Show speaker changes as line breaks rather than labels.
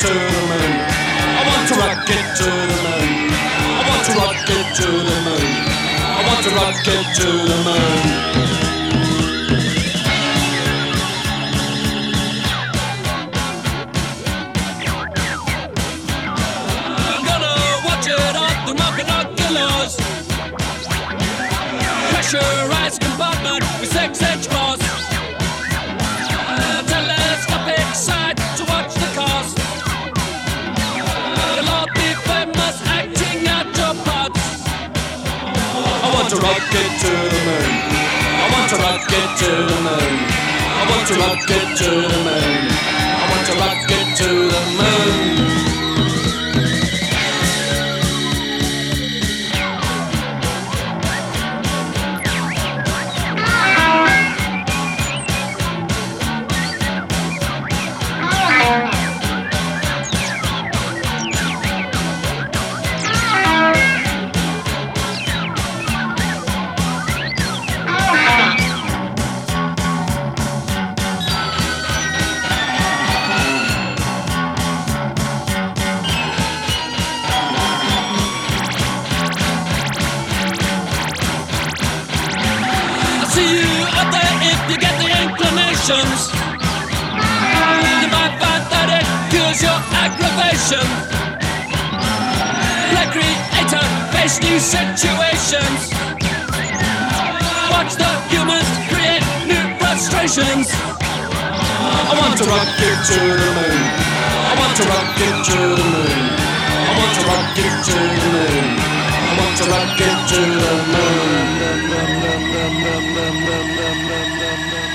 to the moon. I want to rock it to the moon. I want to rock it to the moon. I want to to the moon. Pressurized compartment with six inch claws. Telescopic sight to watch the cars. Be famous acting. I want to rock it to the moon. I want to rock it to the moon. I want to rock it to the moon. I want to rock it to the moon. See you up there if you get the inclinations. You might find that it cures your aggravation. Creator face new situations. Watch the humans create new frustrations. I want to rock it to the moon. I want to rock it to the moon. I want to rock it to the moon. I want to rock it to the moon dum dum dum dum dum